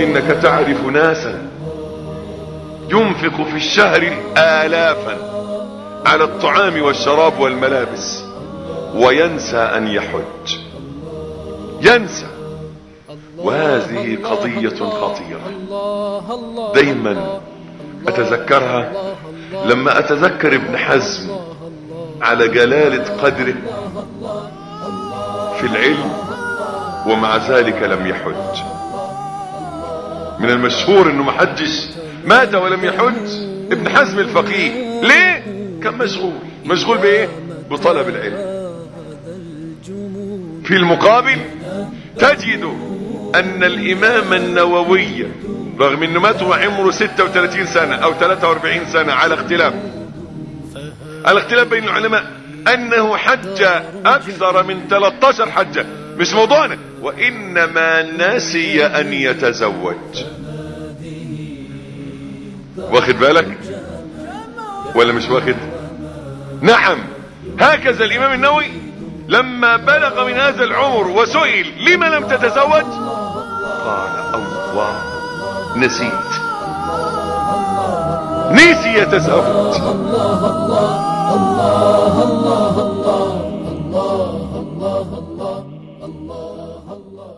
إنك تعرف ناسا ينفق في الشهر آلافا على الطعام والشراب والملابس وينسى أن يحج. ينسى. وهذه قضية خطيرة. دايما أتذكرها لما أتذكر ابن حزم. على جلالة قدره في العلم ومع ذلك لم يحج. من المشهور إنه ما حجش مات ولم يحج. ابن حزم الفقيه. ليه؟ كان مشغول. مشغول بإيه؟ بطلب العلم. في المقابل تجد أن الإمام النووي رغم إنه مات وعمره 36 سنة أو 43 سنة على اختلاف على اختلاف بين العلماء أنه حج أكثر من 13 حجة. مش موضوعنا. وإنما نسي أن يتزوج. واخد بالك؟ ولا مش واخد؟ نعم. هكذا الإمام النووي لما بلغ من هذا العمر وسئل لما لم تتزوج؟ قال الله نسيت. إبليس يتساءل الله الله الله الله الله الله الله الله الله